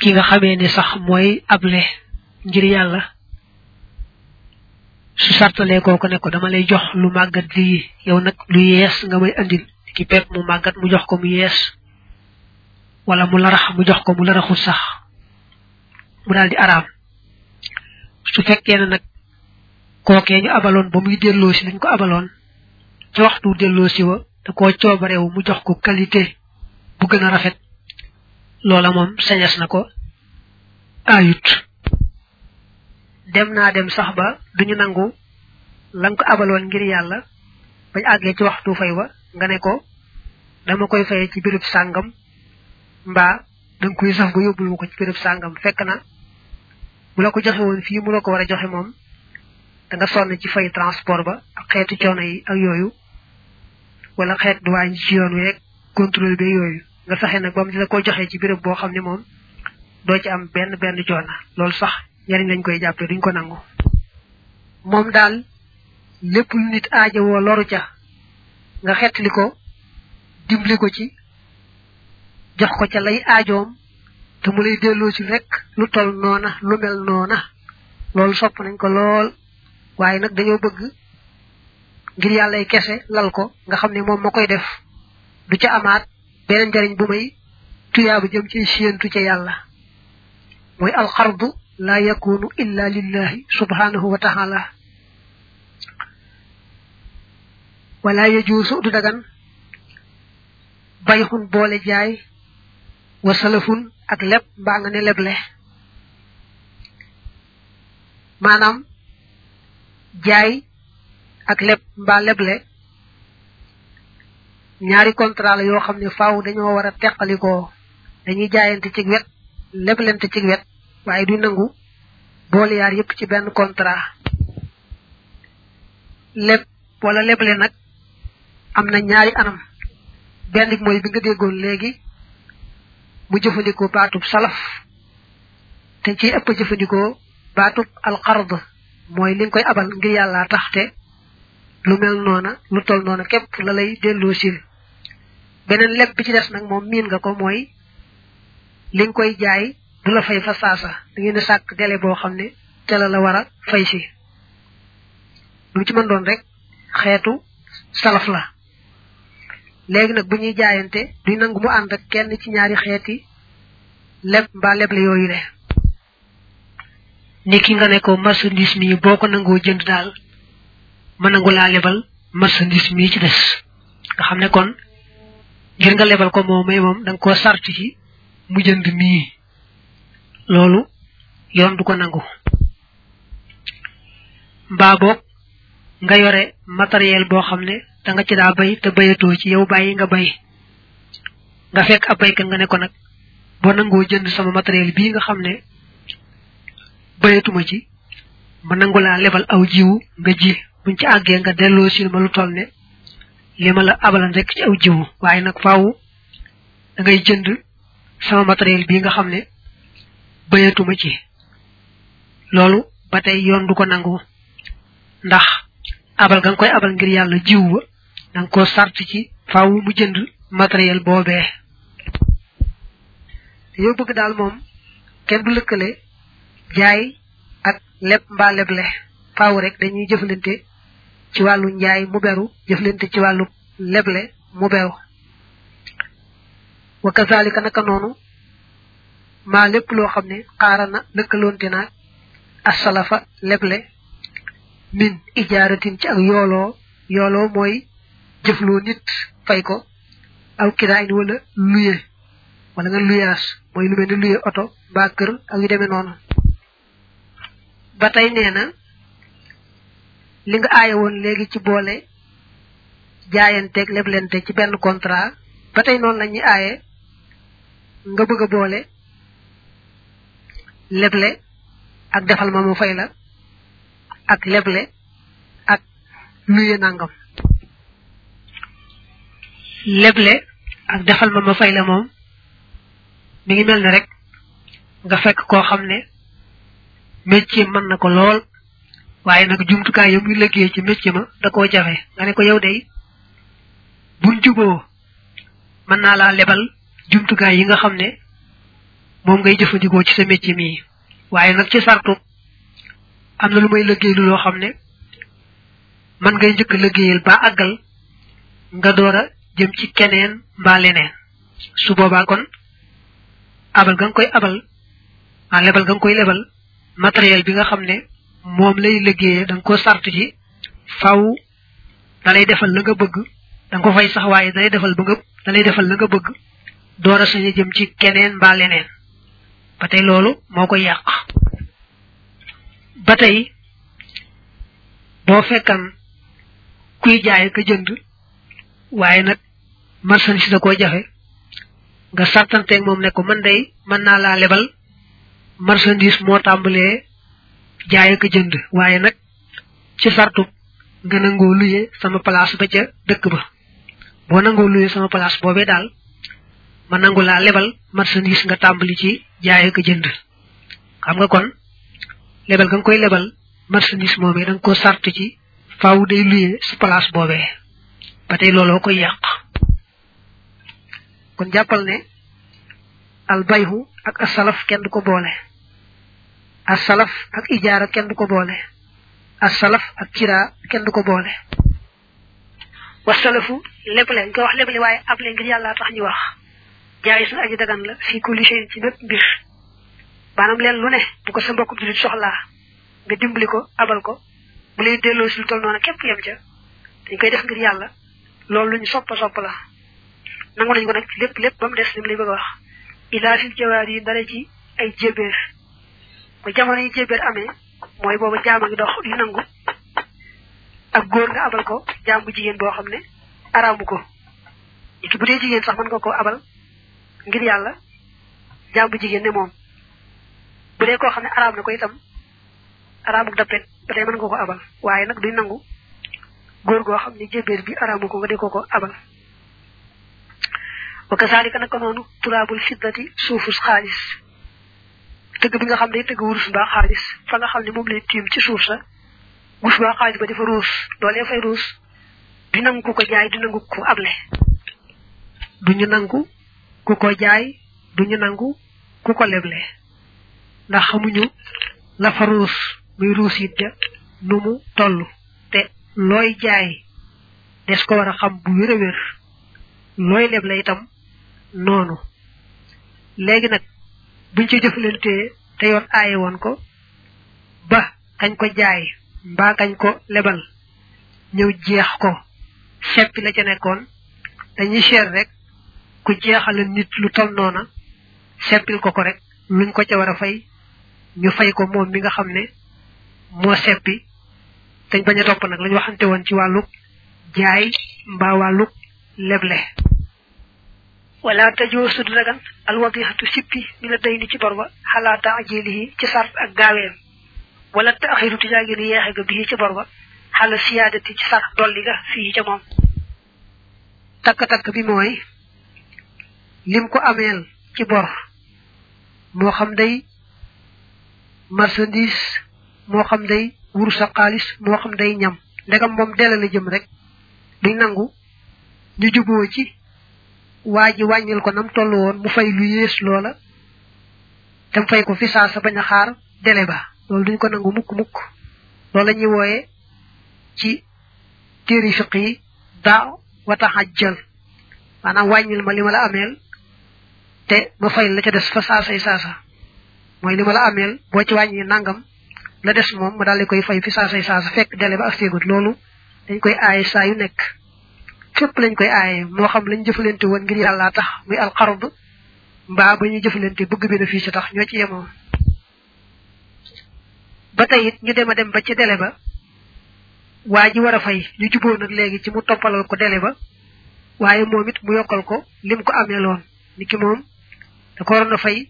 ki nga xamee ne sax mooy able ngir yàlla su sartalee kooku ne ko dama lay jox lu màggat lii yow nag lu yees nga may andil ki pepp mu màggat mu jox ko mu yees wala mu larax mu jox ko mu laraxul sax mu daal di araam su fekkee ne nag kookee ñu abaloon ba muy delloo si lañ ko abaloon ci waxtu delloo si wa da koo coobarewu mu jox ko qualité bu gën a rafet loola moom sañas na ko ayut dem naa dem sax ba duñu nangu lan ko abaloon ngir yàlla bañ àggee ci waxtu fay wa nga ne ko dama koy fayee ci birub sàngam mbaa danga koy sax ba yóbbul ma ko ci birub sàngam fekk na bu la ko joxe woon fii mu la ko war a joxe moom da nga sonn ci fay transport ba ak xeetu coono yi ak yooyu wala xeet duwaañ ci yoon wi rek contrôle bi yooyu nga fexe nag ba mu dina ko joxe ci béréb boo xam ne moom doo ci am benn benn coono loolu sax njariñ lañ koy jàppee duñ ko nangu moom daal lépp lu nit aajowoo loru ca nga xettali ko dimbali ko ci jox ko ca lay aajoom te mu lay delloo ci rek lu tol noona lu mel noona loolu sopp nañ ko lool waaye nag dañoo bëgg ngir yàlla yi kese lal ko nga xam ne moom ma koy def du ca amaat beneen njariñ bu may tuyaabu jëm ci séentu ca yàlla mooy alxardu laa yakunu illa lillahi subhanahu wa taala wala yajuusu du dagan bayxun boole jaay wa salafun ak leb mbaa nga ne leble maanaam jaay ak leb mbaa leble ñaari contrat la yoo xam ne faaw dañoo war a teqalikoo dañuy jaayante ci wet leblente ci wet waaye du nangu boole yaar yépp ci benn contrat leb wala leble nag am na ñaari anam benn bi mooy bi nga déggoon léegi mu jëfandikoo baatub salaf dañ ciy ëpp jëfandikoo baatub alqard mooy li nga koy abal ngir yàlla tax te lu mel noona lu tol noona képp la lay delloo sil beneen leb bi ci des nag moom miin nga ko mooy li nga koy jaay du la fay fa saasa da ngeen di sàkk délai boo xam ne ca la la war a fay si lu ci mën doon rek xeetu salaf la léegi nag bu ñuy jaayante duñ nangu mu ànd ak kenn ci ñaari xeeti leb mbaa leble yooyu le ni ki nga ne ko marchandise mi boo ko nangoo jënd daal ma nangu laa lebal marchandise mi ci des nga xam ne kon ngir nga lebal ko moom may moom da nga koo sart ci mu jënd mii loolu yoon du ko nangu mbaa boog nga yore matériel boo xam ne da nga ci daa bay te bayatoo ci yow bàyyi nga bay nga fekk ab baykat nga ne ko nag boo nangoo jënd sama matériel bii nga xam ne bayatuma ci ma nangu laa lebal aw jiwu nga ji buñ ci àggee nga delloo si ma lu toll ne li ma la abalan rek ci aw jiwu waaye nag faaw da ngay jënd sama matériel bii nga xam ne bayatuma ci loolu ba tey yoon du ko nangu ndax abal ga nga koy abal ngir yàlla jiw ba da nga koo sart ci faaw mu jënd matériel boobee yow bëgg daal moom kenn du lëkkale jaay ak leb mbaa leble faaw rek dañuy jëflante ci wàllu njaay mu beru jëflante ci wàllu leble mu beru wa kazalika naka noonu maa lépp loo xam ne xaara na lëkkaloonte naag asalafa leble min ijaaratin ci ak yooloo yooloo mooy jëfloo nit fay ko aw kiraayin wala luye wala nga luyaas mooy lu mel ni luye oto mbaa kër ak yu demee noonu ba tey nee na li nga aaye woon léegi ci boole jaayanteeg leblente ci benn contrat ba tey noonu la ñuy aaye nga bëgg a boole leble ak defal ma mu fay la ak leble ak luye nangam leble ak defal ma ma fay la moom mi ngi mel ne rek nga fekk koo xam ne métier mën na ko lool waaye nag jumtukaay yo muy liggéey ci métier ma da koo jafe nga ne ko yow day buñ juboo mën naa laa lebal jumtukaay yi nga xam ne moom ngay jëfandikoo ci sa métier mii waaye nag ci sartu am na lu may liggéey lu loo xam ne man ngay njëkk liggéeyal ba àggal nga door a jëm ci keneen mbaa leneen su boobaa kon abal ga nga koy abal a lebal ga nga koy lebal matériel bi nga xam ne moom lay liggéeyee da nga ko sart ci faw da lay defal la nga bëgg da nga ko fay sax waaye da lay defal ba nga da lay defal la nga bëgg door a sañ a jëm ci keneen mbaa leneen ba tey loolu moo koy yàq ba tey boo fekkan kuy jaay ka jënd waaye nag marchandise da koo jafe nga sartanteeg moom ne ko man day mën naa laa lebal marchandise moo tàmbalee jaay ak jënd waaye nag ci sartu nga nangoo luye sama place ba ca dëkk ba boo nangoo luye sama place boobee daal ma nangu laa lebal marchandise nga tàmbali ci jaay ak jënd xam nga kon lebal ga nga koy lebal marchandise moomee da nga ko sart ci faaw day luye si place boobee ba tey looloo koy yàq kon jàppal ne albayhu ak asalaf kenn du ko boole asalaf ak ijaara kenn du ko boole asalaf ak kiraa kenn du ko boole wasalafu lépp leen ko wax lépp li waaye ab leen ngir yàlla tax ñu wax jaayis na aji dagan la fii kulli shay ci bépp mbir maanaam leen lu ne bu ko sa mbokk julit soxlaa nga dimbali ko abal ko bu lay delloo si lu toll noonu képp yem ca dañ koy def ngir yàlla loolu lu ñu soppa sopp la nangu nañu ko nag lépp lépp ba mu des lim lay bëgg a wax ilaa fi jawaar yi dara ci ay jébéer ba jamono yi jébéer amee mooy booba jaam a ngi dox yu nangu ak góor nga abal ko jaam bu jigéen boo xam ne araamu ko nit ki bu dee jigéen sax mën nga koo abal ngir yàlla jaam bu jigéen ne moom bu dee koo xam ne araam na ko itam araamu dappet ba tey mën nga ko abal waaye nag duñ nangu góor goo xam ne jébéer bi araamu ko nga di ko ko abal wa kasaalika naka noonu turaabul fiddati suufus xaalis tëgg bi nga xam ne tëgg wurus mbaa xaalis fa nga xam ne moom lay tiim ci suuf sa mus waa xaalis ba dafa ruus loolee fay ruus du nangu ku ko jaay du nangu ku able du ñu nangu ku ko jaay du ñu nangu ku ko leble ndax xamuñu la fa ruus muy ruus it ja nu mu toll te looy jaay des ko war a xam bu wér a wér looy leble itam noonu léegi nag buñ ci jëflantee te yoon aaye woon ko ba kañ ko jaay mbaa kañ ko lebal ñëw jeex ko seppi la ca nekkoon dañuy seet rek ku jeexal nit lu tol noona seppil ko ko rek luñ ko ca war a fay ñu fay ko moom mi nga xam ne moo seppi dañ bañ a topp nag lañu waxante woon ci wàlluk jaay mbaa wàlluk leble wala tajoosu du dagan alwadihatu sippi mi la day ni ci bor ba xalaa taajilihi ci sart ak gaaweem wala taaxiru ti jaagi ni yeexe ga bii ci bor ba xala siyaadati ci sart dolli ga fii ca moom takk-takk bi mooy lim ko ameel ci bor moo xam day marchandise moo xam day wurus ak xaalis moo xam day ñam ndegam moom dellale jëm rek duñ nangu ñu juboo ci waa ji wàññil ko nam toll woon mu fay lu yées loola te mu fay ko fi saa sa bañ a xaar délai ba loolu duñ ko nangu mukk mukk loolu la ñuy wooye ci téeri fiq yi daaw wata xajjal maanaam wàññil ma li ma la ameel te ma fay la ca des fa saasay saasa mooy li ma la ameel boo ci wàññi nangam la des moom ma daal di koy fay fi saasay saasa fekk délai ba ak seegut loolu dañ koy aaye saa yu nekk fépp lañ koy aaye moo xam lañ jëfalante woon ngir yàllaa tax muy alxarb mbaa ba ñu jëfalante bëgg bi na fii ci tax ñoo ci yemoo ba tey it ñu dem a dem ba ci délai ba waa ji war a fay ñu juboo nag léegi ci mu toppalal ko délai ba waaye moom it mu yokkal ko lim ko amee loon ni ki moom da ko waroon a fay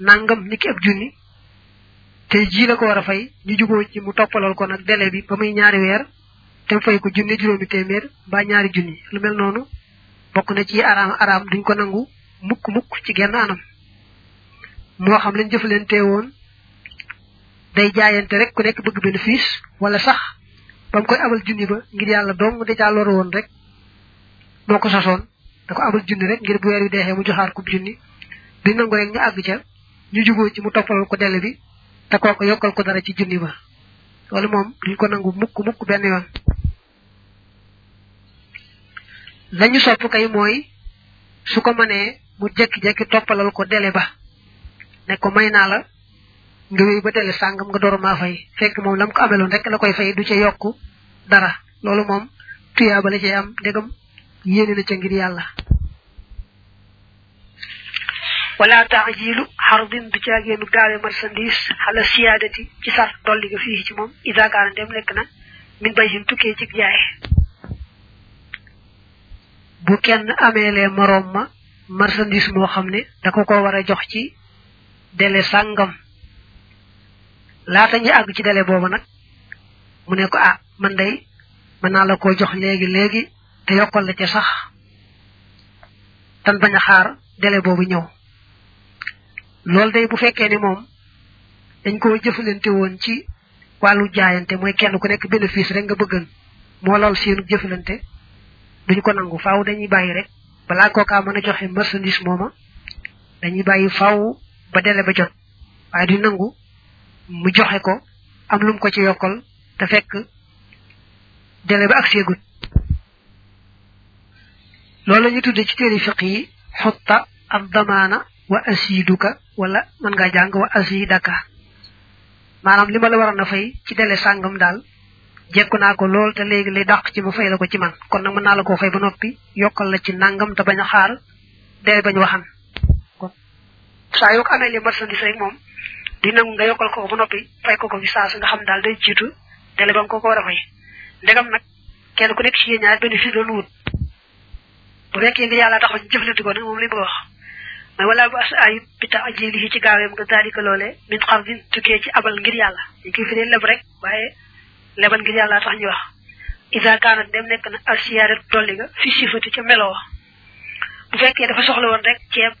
nangam ni ki ab junni tey jii la ko war a fay ñu juboo ci mu toppalal ko nag délai bi ba muy ñaari weer te mu fay ko junni juróomi téeméer mbaa ñaari junni lu mel noonu bokk na ci araam araam duñ ko nangu mukk mukk ci genn anam moo xam lañ jëflante woon day jaayante rek ku nekk bëgg bénéfice wala sax ba mu koy abal junni ba ngir yàlla dong da caa loru woon rek moo ko sosoon da ko abal junni rek ngir bu weer wi deexee mu joxaar ko junni di nangu rek ñu àgg ca ñu juboo ci mu toppalal ko délai bi te kooku yokkal ko dara ci junni ba loolu moom duñ ko nangu mukk mukk benn yoon lañu sopp kay mooy su ko mënee mu jekki-jekki toppalal ko délai ba ne ko may naa la nga wéy ba délai sàngam nga door maa fay fekk moom lam ko ameloon rek la koy fay du ca yokk dara loolu moom tuyaaba la cay am ndegam yéene na ca ngir yàlla wala taajilu xardin du caageenu gaawe marchandise xala siyaadati ci sar dolli ga fii ci moom ida kaana dem nekk na min bay hin tukkee ci jaay bu kenn ameelee moroom ma marchandise moo xam ne da ko ko war a jox ci délai sàngam laata ñu àgg ci délai booba nag mu ne ko ah man day mën naa la koo jox léegi léegi te yokkal la ca sax tan bañ a xaar délai boobu ñëw loolu day bu fekkee ne moom dañ koo jëfalante woon ci wàllu jaayante mooy kenn ku nekk bénéfice rek nga bëggan moo lal seenu jëfalante duñ ko nangu faaw dañuy bàyyi rek balaa kookaa mën a joxe marchandise mooma dañuy bàyyi faaw ba délai ba jot waaye duñ nangu mu joxe ko am lum ko ci yokkal te fekk délai ba ak seegut loolu la ñu tudde ci téere fiq yi xutta ak damaana wa asiduka wala mën ngaa jàng wa asidaka maanaam li ma la waroon a fay ci délai sàngam daal jekku naa ko lool te léegi lay dàq ci ma fay la ko ci man kon nag mën naa la koo fay ba noppi yokkal la ci nàngam te bañ a xaar délai bañ waxan saa yoo ko amee li marchandise rek moom di nangu nga yokkal ko ko ba noppi fay ko ko fi saa su nga xam daal day jiitu délai ba nga ko ko war a fay ndegam nag kenn ku nekk ci yéen ñaar bénéfice doon wut bu fekkee nga yàlla taxaw ñu jëflante ko nag moom li bëgg a wax mais wala bu as ayib bi tax ajee li ci gaaweem nga daal di ko loolee min xam bi tukkee ci abal ngir yàlla ñu koy firee leb rek waaye lebal ngir yàlla tax ñu wax isa kaanat dem nekk na al siyaarat dolli nga fi sifati ca meloo bu fekkee dafa soxla woon rek ceeb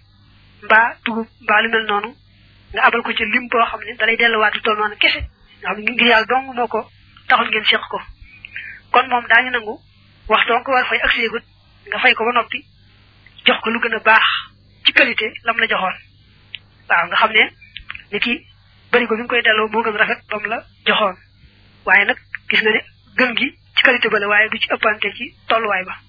mbaa dugub mbaa lu mel noonu nga abal ko ci lim boo xam ne dalay delluwaat du toll noonu kese nga xam ne ngir yàlla dong moo ko taxul ngeen seq ko kon moom daañu nangu waxtu nga ko war fay ak seegut nga fay ko ba noppi jox ko lu gën a baax ci qualité lam la joxoon waaw nga xam ne ni ki bëri ko bi nga koy delloo moo gën rafet bam la joxoon waaye nag gis nga ne gën gi ci qualité ba la waaye du ci ëppante ci tolluwaay ba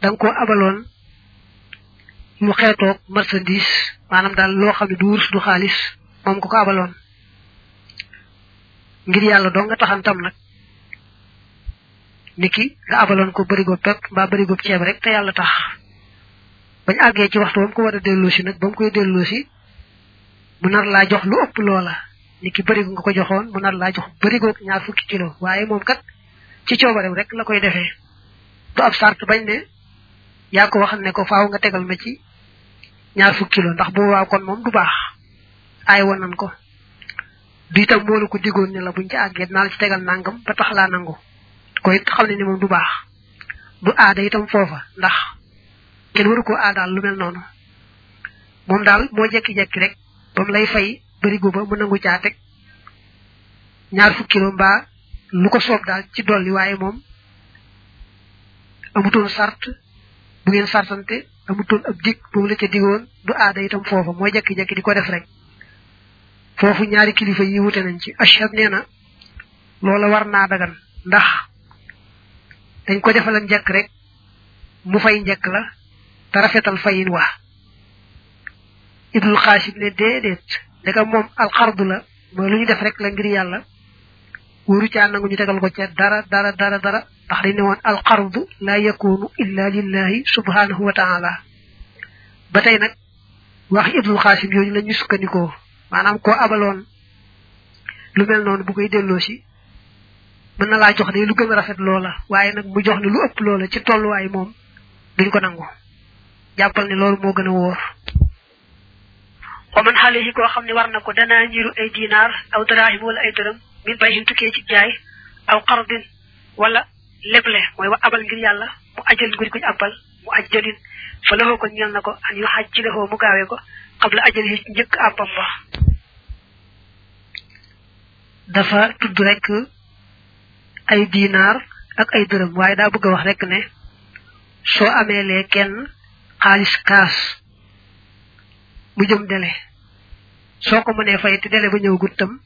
da nga koo abaloon mu xeetoog marchandise maanaam daal loo xam ne du wurus du xaalis moom nga ko abaloon ngir yàlla doo nga taxan tam nag niki nga abaloon ko bërigo pepp mbaa bërigo ceeb rek te yàlla tax bañ àggee ci waxtu ba mu ko war a delloo si nag ba mu koy delloo si mu nar laa jox lu ëpp loola niki bërigo nga ko joxoon mu nar laa jox bërigo ñaar fukki kilo waaye moom kat ci coobareem rek la koy defee du ab sart bañ ne yaa ko waxal ne ko faaw nga tegal ma ci ñaar fukki kilo ndax bu waaw kon moom du baax aay woon nan ko du itam moo la ko diggoon ne la buñ ci àggee naa la ci tegal nangam ba tax laa nangu ko it xam ne ni moom du baax du aada itam foofa ndax kenn waru ko aadaal lu mel noonu moom daal moo jekki-jekki rek ba mu lay fay bërigo ba mu nangu caa teg ñaar fukki kilo mbaa lu ko soob daal ci dolli waaye moom amutoon sart bu ngeen sartante amutoon ab dig bu mu la ca digoon du aada itam foofa mooy jekki-jekki di ko def rek foofu ñaari kilifa yi wute nañ ci ashab nee na loola war naa dagan ndax dañ ko defal ak njëkk rek mu fay njëkk la te rafetal fayin wa ibnul xaasib ne déedéet ndegam moom alxardu la mooy lu ñu def rek la ngir yàlla wóoru caa nangu ñu tegal ko ca dara dara dara dara ndax dañ ne woon alqardu laa yakunu illa lillahi subhanahu wa taala ba tey nag wax ibnul xaasim yooyu la ñu sukkandikoo maanaam koo abaloon lu mel noonu bu koy delloo si mën na laa jox de lu gën a rafet loola waaye nag mu jox ne lu ëpp loola ci tolluwaay moom duñ ko nangu jàppal ne loolu moo gën a wóor wa man xaalihi koo xam ne war na ko danaa ñiru ay dinaar aw daraahim wala ay dërëm min bay hin tukkee ci jaay aw xardin wala leble mooy wa abal ngir yàlla mu ajal ngir kuñ abal mu ajjalin fa laxoo ko ñeel na ko an yu xaj ci laxoo mu gaawee ko xam la ajal yi njëkk àppam ba dafa tudd rek ay dinaar ak ay dërëm waaye daa bëgg a wax rek ne soo amee lee kenn xaalis kaas mu jëm dele soo ko mënee fay te dele ba ñëw gut tam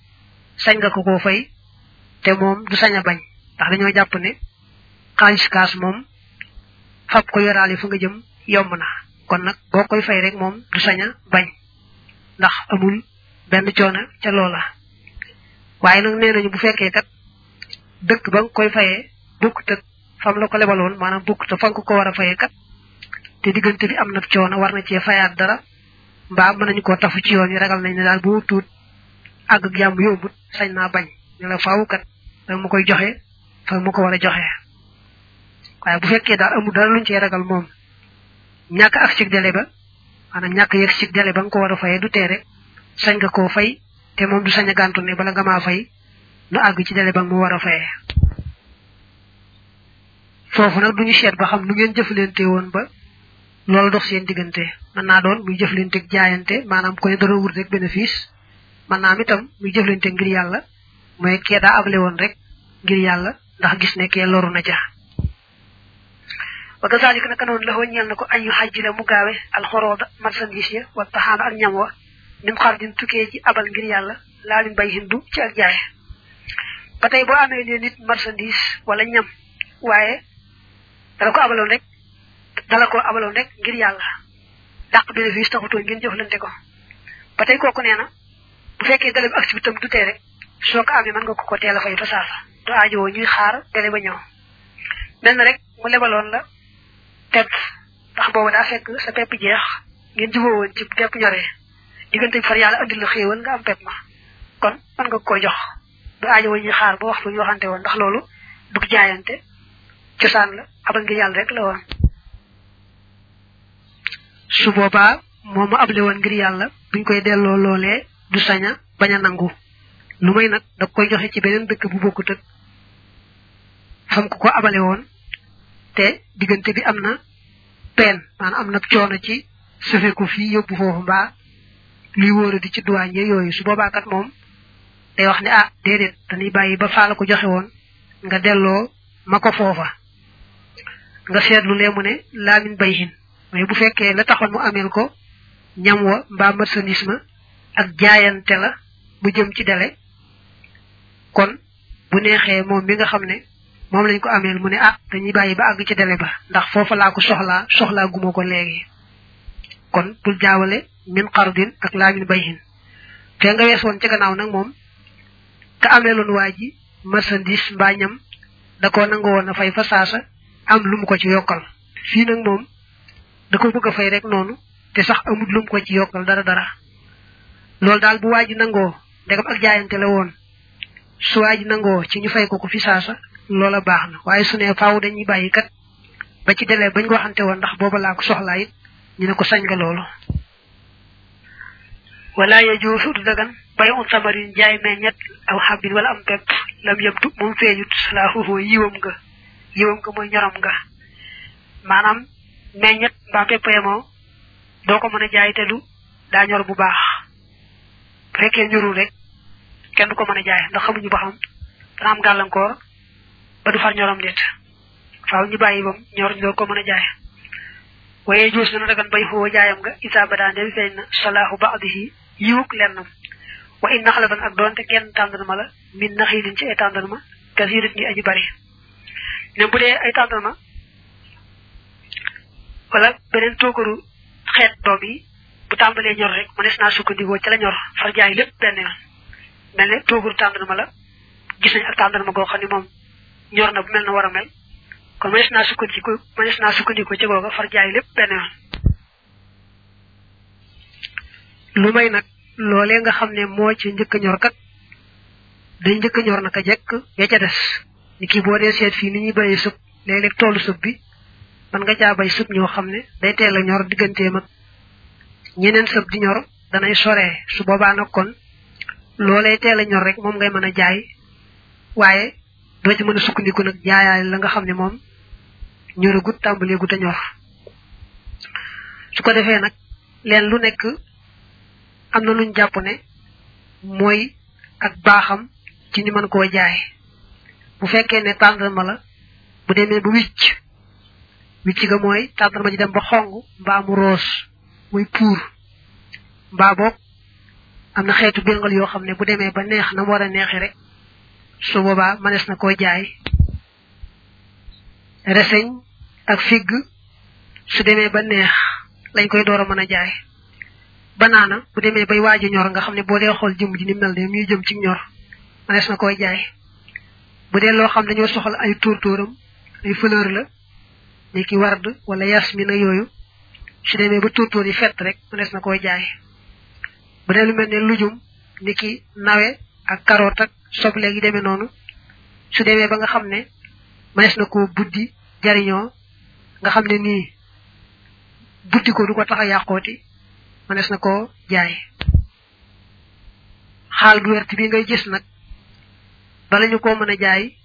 sañ nga ko koo fay te moom du sañ a bañ ndax dañoo jàpp ne xaalis kaas moom fab ko yoraale fu nga jëm yomb na kon nag boo koy fay rek moom du sañ a bañ ndax amul benn coono ca loola waaye nag nee nañu bu fekkee kat dëkk ba nga koy fayee bokkut ak fam la ko lebaloon maanaam bukk te fan ko ko war a fayee kat te diggante bi am na coono war na cee fayaat dara mbaa mën nañu koo tafu ci yoon yi ragal nañ ne daal bu tuut àgg ak jàmm yombut sañ naa bañ ne la faaw kat da ma koy joxe fa mu ko war a joxe waaye bu fekkee daal amul dara luñ cee ragal moom ñàkk ak cig délai ba maanaam ñàkk yegg cig délai ba nga ko war a fayee du tee rek sañ nga koo fay te moom du sañ a gàntu ne bala nga maa fay na àgg ci délai ba mu war a fayee foofu nag duñu seet ba xam nu ngeen jëflante woon ba loolu dox seen diggante mën naa doon muy jëflanteeg jaayante maanaam koy dara wut rek bénéfice mën naa am itam muy jëflante ngir yàlla mooy kee daa able woon rek ngir yàlla ndax gis ne kee loru na ja wa kazalika naka noonu la woon ñeel na ko añu xajji la mu gaawe alxorooda marchandise ya wa taxaana ak ñam wa nim xar din tukkee ci abal ngir yàlla laa lim bay hindu ci ak jaay ba tey boo amee lee nit marchandise wala ñam waaye dala ko abaloon rek dala ko abaloon rek ngir yàlla dàq bénéfice taxutoo ngeen jëflante ko ba tey kooku nee na bu fekkee délai bi ak si tam du tee rek soo ko amee mën nga ko ko teel a fay fa saasa du aajowoo ñuy xaar délai ba ñëw mel na rek mu lebaloon la pepp ndax boobu daa fekk sa pepp jeex ngeen juboo woon ci pepp ñoree diggante bi far yàlla andil la xéewal nga am pepp ma kon mën nga koo jox du aajo wa ñuy xaar ba waxtu ñu waxante woon ndax loolu du jaayante cosaan la abal ngir yàlla rek la woon su boobaa moom ma able woon ngir yàlla buñ koy delloo loolee du saña bañ a nangu lu may nag da koy joxe ci beneen dëkk bu bokkut ak fam ko ko abale woon te diggante bi am na peen maanaam am na coono ci sufe ko fii yóbbu foofu mbaa luy wóora di ci duwaañe yooyu su boobaa kat moom day wax ne ah déedéet dañuy bàyyi ba faala ko joxe woon nga delloo ma ko foofa nga seetlu lee mu ne laamin bayhin mais bu fekkee la taxoon mu ameel ko ñam wa mbaa marchandise ma ak jaayante la mu jëm ci dele kon bu neexee moom mi nga xam ne moom lañ ko ameel mu ne ah dañuy bàyyi ba àgg ci délai ba ndax foofa laa ko soxlaa soxlaa guma ko léegi kon bul jaawale min xardin ak laa min bayhin te nga wees woon ca gannaaw nag moom ka ameeloon waa ji marchandise mbaa ñam da koo nangu woon a fay fa saasa am lu mu ko ci yokkal fii nag moom da ko bëgg a fay rek noonu te sax amul lu mu ko ci yokkal dara dara loolu daal bu waa ji nangoo ndegam ak jaayante la woon su waaj nangoo ci ñu fay ko ko fi saasa loola baax na waaye su ne faaw dañuy bàyyi kat ba ci délai bañ ko waxante woon ndax booba laa ko soxlaa it ñu ne ko sañ nga loolu wala yajuusu du dagan bay un samarin jaay meññet aw xabin wala am pepp lam yëbtu moom feeñut salaahuhu yiwam nga yiwam nga mooy ñorom nga maanaam meññet mbaa pepp yemoo doo ko mën a jaay te du daa ñor bu baax bu fekkee ñorul rek kenn du ko mën a jaay ndax xamuñu ba xam dana am gàllankoor ba du far ñoram déet faaw ñu bàyyi bam ñor ñu doon ko mën a jaay waaye juus dana dagan bay xoo jaayam nga isa ba daan dem feeñ na salaahu baadihi yiwuk lennam wa in naxalaban ak doonte genn tàndarma la min naxilin ci ay tàndarma kasiirit ñi aji bari ne bu dee ay tàndarma wala beneen toogaru xeet doom yi bu tàmbalee ñor rek mënees naa sukkandikoo ca la ñor far jaay lépp benn yoon mel ne tóoguru tàndarma la gis nañ ak tàndarma goo xam ne moom ñor na bu mel na war a mel kon mënees naa sukkandiku mënees naa sukkandiku ci googa far jaay lépp benn yoon lu may nag loolee nga xam ne moo ci njëkk a ñor kat day njëkk a ñor naka jekk ya ca des ni kii boo dee seet fii ni ñuy bayee sub léeg-léeg toolu sub bi mën nga caa bay sub ñoo xam ne day teel a ñor digganteem ak ñeneen sëb di ñor danay soree su boobaa nag kon loolee teel a ñor rek moom ngay mën a jaay waaye doo ci mën a sukkandiku nag jaayaay la nga xam ne moom ñoragut tàmbalee gut a ñor su ko defee nag leen lu nekk am na luñ jàpp ne mooy ak baaxam ci ñu mën koo jaay bu fekkee ne tàndarma la bu demee bu wicc wicci ga mooy tàndarma ji dem ba xong mbaa mu roos muy puur mbaa boog am na xeetu béngal yoo xam ne bu demee ba neex na mu war a neexee rek su boobaa mënees na koo jaay reseñ ak figg su demee ba neex lañ koy door a mën a jaay banaana bu demee bay waaj a ñor nga xam ne boo dee xool jëmm ji ni mel ne muy jëm ci ñor mënees na koy jaay bu dee loo xam dañoo soxla ay tóor-tóoram ay fleur la ni ki ward wala yasmin ak yooyu su demee ba tóortóor yi fett rek mu des na koy jaay bu dee lu mel ne lujum ni ki nawe ak karoot ak soble yi demee noonu su demee ba nga xam ne maes na ko buddi jariñoo nga xam ne nii buddi ko du ko tax a yàqooti manes na ko jaay xaal bu wert bi ngay gis nag bala ñu koo mën a jaay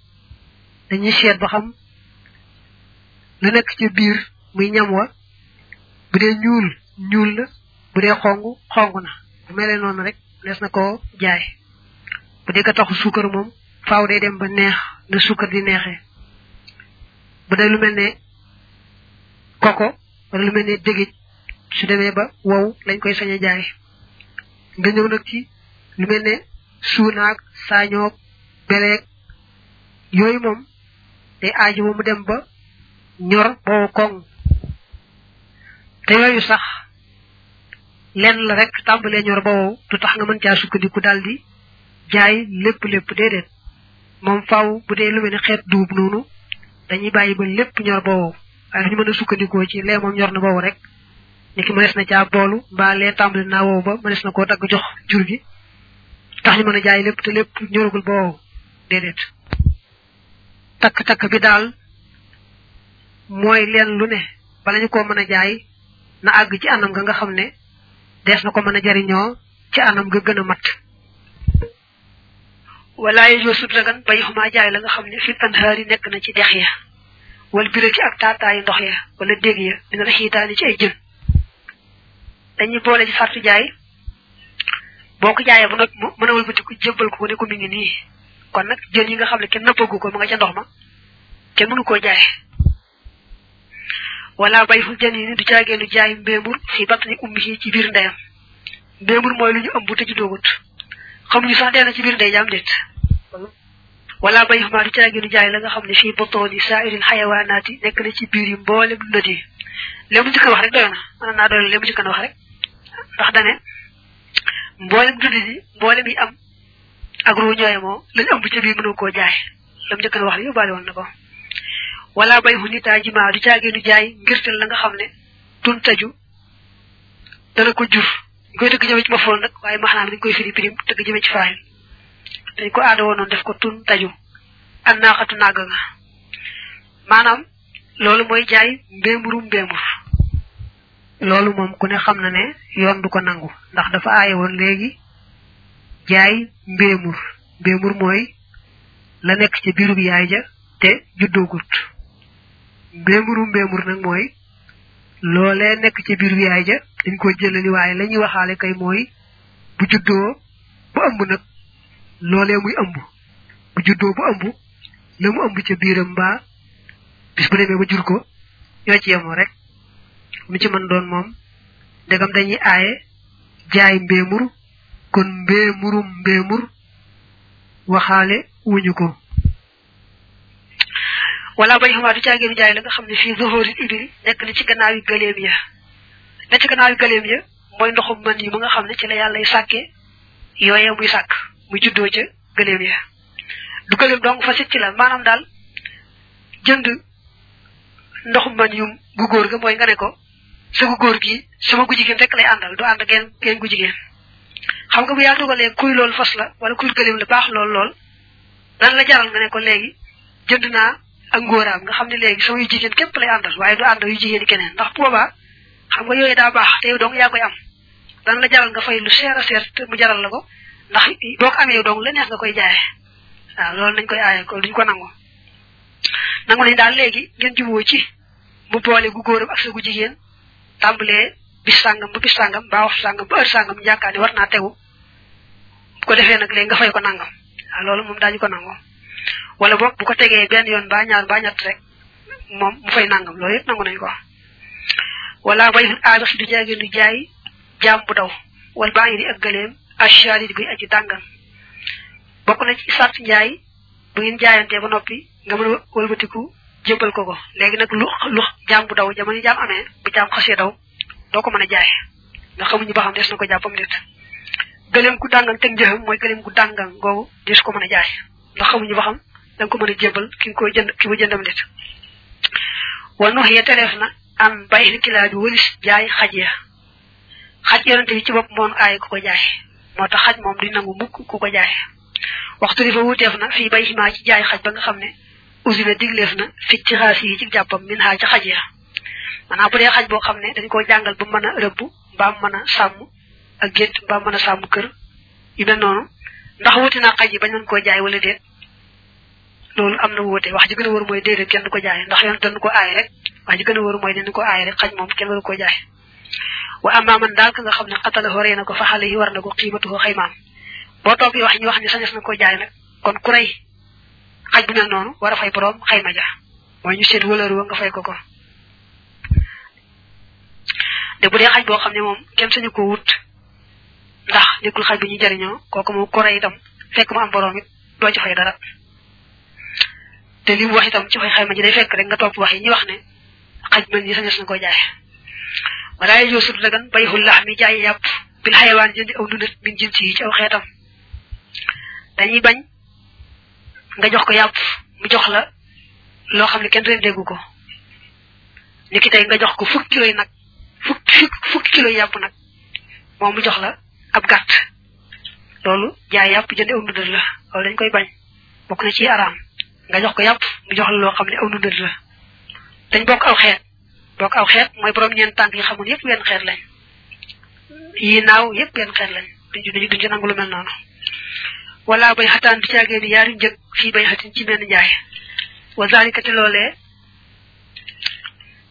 dañuy seet ba xam la nekk ci biir muy ñam wa bu dee ñuul ñuul na bu dee xong xong na bu melee noonu rek lees na koo jaay bu dee ka taxu suukar moom faaw day dem ba neex na suukar di neexee bu dee lu mel ne koko wala lu mel ne dégéej su demee ba wow lañ koy sañ a jaay nga ñëw nag ci lu mel ne suunaak saañoog beleeg yooyu moom day aaji mu dem ba ñor boo koŋ te yooyu sax lenn la rek tàmbalee ñor boobu du tax nga mën caa sukkandiku daal di jaay lépp lépp déedéet moom faaw bu dee lu mel ne xeet duub noonu dañuy bàyyi ba lépp ñor boobu waaye dañu mën a sukkandikoo ci lee moom ñor na boobu rek ni ki mënees na caa boolu mbaa lee tàmbali naa wow ba mënees na koo dagg jox jur gi tax ñu mën a jaay lépp te lépp ñoragul ba wow déedéet takk-takk bi daal mooy leen lu ne bala ñu koo mën a jaay na àgg ci anam ga nga xam ne dees na ko mën a jariñoo ci anam ga gën a mat wala ye joosut dagan bay xumaa jaay la nga xam ne fil anhaari nekk na ci dex ya wal biraki ak taataayi ndox ya wala dégg ya dina la xiitaani ci ay jën dañuy boole ci sartu jaay boo ko jaayee ba noppi mën a wëlbati ko jébbal ko ne ko mi ngi nii kon nag jën yi nga xam ne kenn nëppagu ko ma nga ca ndox ma kenn mënu koo jaay wala bay fu jën yi ni du caageenu jaay mbéemur fi batni ummi yi ci biir ndeyam mbéemur mooy lu ñu ëmb te ci doogut xamuñu sax dee na ci biir ndey jaam déet wala bay xuma du caaginu jaay la nga xam ne fii botooni saairin xayawaanaati nekk na ci biir yi mboolem dundati yi léegi mu njëkk wax rek doy na mën naa doy léegi mu njëkk wax rek ndax dane mboolem dundati yi mboolem yi am ak ruu ñooye moo lañ ëmb ca biir mënoo koo jaay lam njëkk wax yu bari won nako wala bay hu nita jima du caagenu jaay ngir tel la nga xamne tun taju dana ko jur ñu koy tëgg jëme ci mafool nak waye maanaam dañ koy firi prim tëgg jëme ci faayil dañ ko aada woon def ko tun taju an naaxatu naaga nga maanaam loolu mooy jaay mbéemuru mbéemur loolu moom ku ne xam na ne yoon du ko nangu ndax dafa aaye woon léegi jaay mbéemur mbéemur mooy la nekk ci biirub yaay ja te juddoogut mbéemuru mbéemur nag mooy loolee nekk ci biirub yaay ja dañ ko jëlali waaye la ñuy waxaale kay mooy bu juddoo ba ëmb nag loolee muy ëmb bu juddoo ba ëmb la mu ëmb ca biiram mbaa bis bu demee ba jur ko ñoo ci yemoo rek lu ci mën doon moom ndegam dañuy aaye jaay mbéemur kon mbéemurum mbéemur waxaale wuñu ko wala bay xamaa du caagéen jaay la nga xam ne fii zohori ibiri nekk na ci gannaaw yi gëleem ya na ci gannaaw yi gëleem ya mooy ndoxum mën yi mu nga xam ne ci la yàllay sàkke yooye muy sàkk muy juddoo ca gëleem ya du gëleem donc fasit ci la maanaam daal jënd ndoxum man yum gu góor ga mooy nga ne ko sa gu góor gi sama gu jigéen rek lay àndal du ànd ak genn genn gu jigéen xam nga bu yaa dogalee kuy loolu fas la wala kuy gëléem la baax lool lool nan la jaral nga ne ko léegi jënd naa ak ngóoraam nga xam ne léegi sama yu jigéen képp lay àndal waaye du ànd yu jigéen yi keneen ndax boobaa xam nga yooyu daa baax te yow dong yaa koy am dan la jaral nga fay lu seer a seer te mu jaral la ko ndax boo ko amee yow dong la neex nga koy jaayee waaw loolu nañ koy aaye ko duñ ko nangu nangu nañ daal léegi ngeen juboo ci mu boole gu góoram ak sa gu jigéen tàmbalee bis sàngam ba bis sàngam ba waxtu sàngam ba heure sàngam yaakaar ne war naa tegu bu ko defee nag léegi nga fay ko nangam waaw loolu moom daañu ko nangu wala boog bu ko tegee benn yoon ba ñaar ba ñett rek moom mu fay nangam loolu yëpp nangu nañ ko wala bay xun aada si du jaagee du jaay jaam bu daw wala baa ngi di ak gëleem ashaari di guy aji dàngan bokk na ci sart njaay bu ngeen jaayantee ba noppi nga mën a wëlbatiku jébbal ko ko léegi nag lu lu jaam bu daw jamono jaam amee bu jaam xasee daw doo ko mën a jaay ndax xamuñu ba xam des na ko jàppam nit gëleem gu dàngal teg njëxam mooy gëleem gu dàngal googu des ko mën a jaay ndax xamuñu ba xam da nga ko mën a jébbal ki nga koy jënd ki mu jëndam nit wal nox ya tereef na am bay kilaa bi wëlis jaay xaj ya xaj yonante bi ci bopp moom aay ku ko jaay moo tax xaj moom di nangu mukk ku ko jaay waxtu di fa wuteef na fii bay ximaa ci jaay xaj ba nga xam ne usina digleef na fi ci xaas yi ci jàppam min xaa ca xaj ya maanaam bu dee xaj boo xam ne dañ koo jàngal ba mën a rëbb mbaam mën a sàmm ak gétt mbaam mën a sàmm kër yu mel noonu ndax wuti naa xaj yi bañ mën koo jaay wala déet loolu am na wóote wax ji gën a wóor mooy déedéet kenn du ko jaay ndax yoon dañu ko aay rek wax ji gën a wóor mooy dañu ko aay rek xaj moom kenn waru ko jaay wa amma man daal ka nga xam ne xatalahu rey na ko fa xale yi war na ko xiimatuhu xaymaam boo toog wax ñu wax ni sañes na ko jaay nag kon ku rey xaj bu mel noonu war a fay borom xayma ja mooy ñu seet wëlëru wa nga fay ko ko de bu dee xaj boo xam ne moom kenn sañu ko wut ndax nekkul xaj bu ñu jariñoo kooku moom ku rey itam fekk mu am borom it doo ci fay dara te li mu wax itam ci fay xayma ji day fekk rek nga topp wax yi ñu wax ne xaj man ñi sañes na ko jaay wala yoo sut dagan bayxul lax mi jaay yàpp bil xayawaan jëndi aw dundat min jin ci ci aw xeetam dañuy bañ nga jox ko yàpp mu jox la loo xam ne kenn ren déggu ko ni ki tey nga jox ko fukk kilo yi nag fukk fukk kilo yàpp nag moom mu jox la ab gàtt loolu jaay yàpp jënde aw ndundal la loolu dañ koy bañ bokk na ci araam nga jox ko yàpp mu jox la loo xam ne aw ndundal la dañ bokk aw xeet bokk aw xeet mooy borom ñeen tànk yi xamul yëpp wenn xeet lañ yi naaw yëpp wenn xeet lañ duñu duñu duñu nangu lu mel noonu wala bay xataan bi caagee ni yaari njëg fii bay xatin ci benn jaay wa zalika te loolee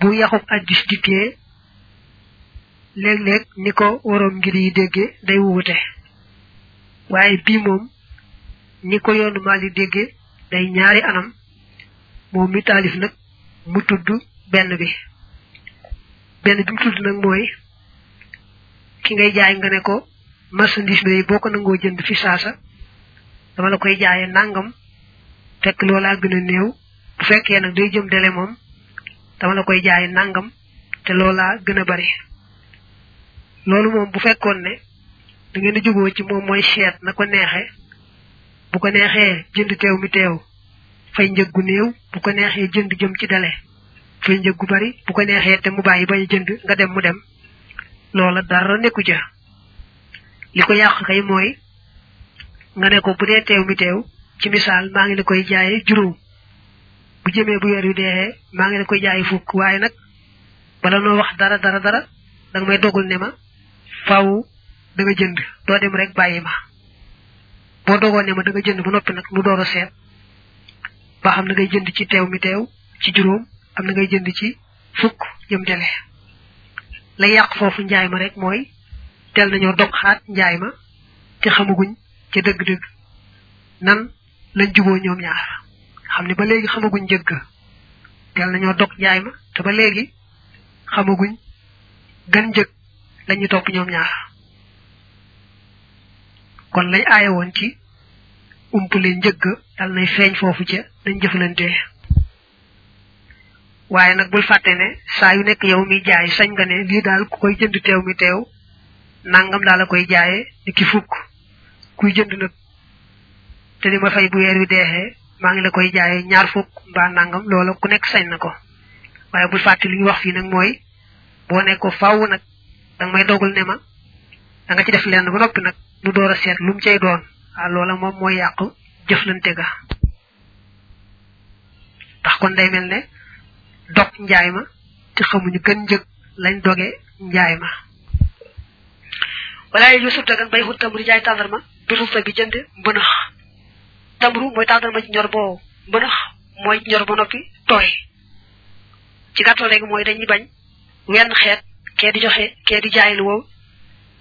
bu yaxub addis dikkee léeg-léeg ni ko waroom ngir yi dégge day wuute waaye bii moom ni ko yoonu Maalik dégge day ñaari anam moom mi taalif nag mu tudd benn bi benn bi mu tudd nag mooy ki ngay jaay nga ne ko marchandise bi boo ko nangoo jënd fi saasa dama la koy jaayee nangam fekk loolaa gën a néew bu fekkee nag day jëm délai moom dama la koy jaay nangam te loolaa gën a bari loolu moom bu fekkoon ne da ngeen di juboo ci moom mooy seet na ko neexe bu ko neexee jënd teew mi teew fay njëg gu néew bu ko neexee jënd jëm ci délai fay njëg gu bari bu ko neexee te mu bàyyi bañ jënd nga dem mu dem loola dara nekku ca li ko yàq kay mooy nga ne ko bu dee teew mi teew ci misaal maa ngi la koy jaayee juróom bu jëmee bu weer wi dee maa ngi la koy jaayee fukk waaye nag bala noo wax dara dara dara da nga may dogul ne ma faw da nga jënd doo dem rek bàyyi ma boo dogoo ne ma da nga jënd ba noppi nag mu door a seet ba xam na ngay jënd ci teew mi teew ci juróom am na ngay jënd ci fukk jëm dele la yàq foofu njaay ma rek mooy tel nañoo dog xaat njaay ma te xamaguñ ca dëgg-dëgg nan lañ juboo ñoom ñaar xam ne ba léegi xamaguñ njëgg tel nañoo dog njaay ma te ba léegi xamaguñ gën njëg lañu topp ñoom ñaar kon lay aaye woon ci umpale njëgg dal nay feeñ foofu ca dañ jëflante waaye nag bul fàtte ne saa yu nekk yow mi jaay sañ nga ne lii daal ku koy jënd teew mi teew nangam daal la koy jaayee ni ki fukk kuy jënd nag te di ma fay bu weer wi deexee maa ngi la koy jaayee ñaar fukk mbaa nangam loola ku nekk sañ na ko waaye bul fàtte li ñu wax fii nag mooy boo ne ko faaw nag danga may dogal ne ma da nga ci def lenn ba noppi nag mu door a seet lu mu cay doon waaw loola moom mooy yàqu jëflante ga ndax kon day mel ne dog njaay ma te xamuñu gën njëg lañ doge njaay ma wala yu su dagan bay xut tamru jaay tàndarma bi rufa bi jënd mbënax tamru mooy tàndarma ci ñor boo mbënax mooy ñor ba noppi tooy ci gàttal rek mooy dañuy bañ wenn xeet kee di joxe kee di jaay lu wow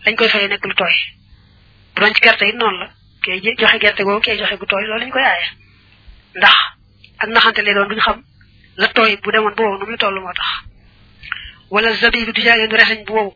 lañ koy fayee nekk lu tooy bu doon ci gerte it noonu la kee joxe gerte googu kee joxe gu tooy loolu lañ koy aaye ndax ak naxante lay doon duñ xam la tooy bu demoon bu wow nu muy toll moo tax wala zabibu du jaagee nu reseñ bu wow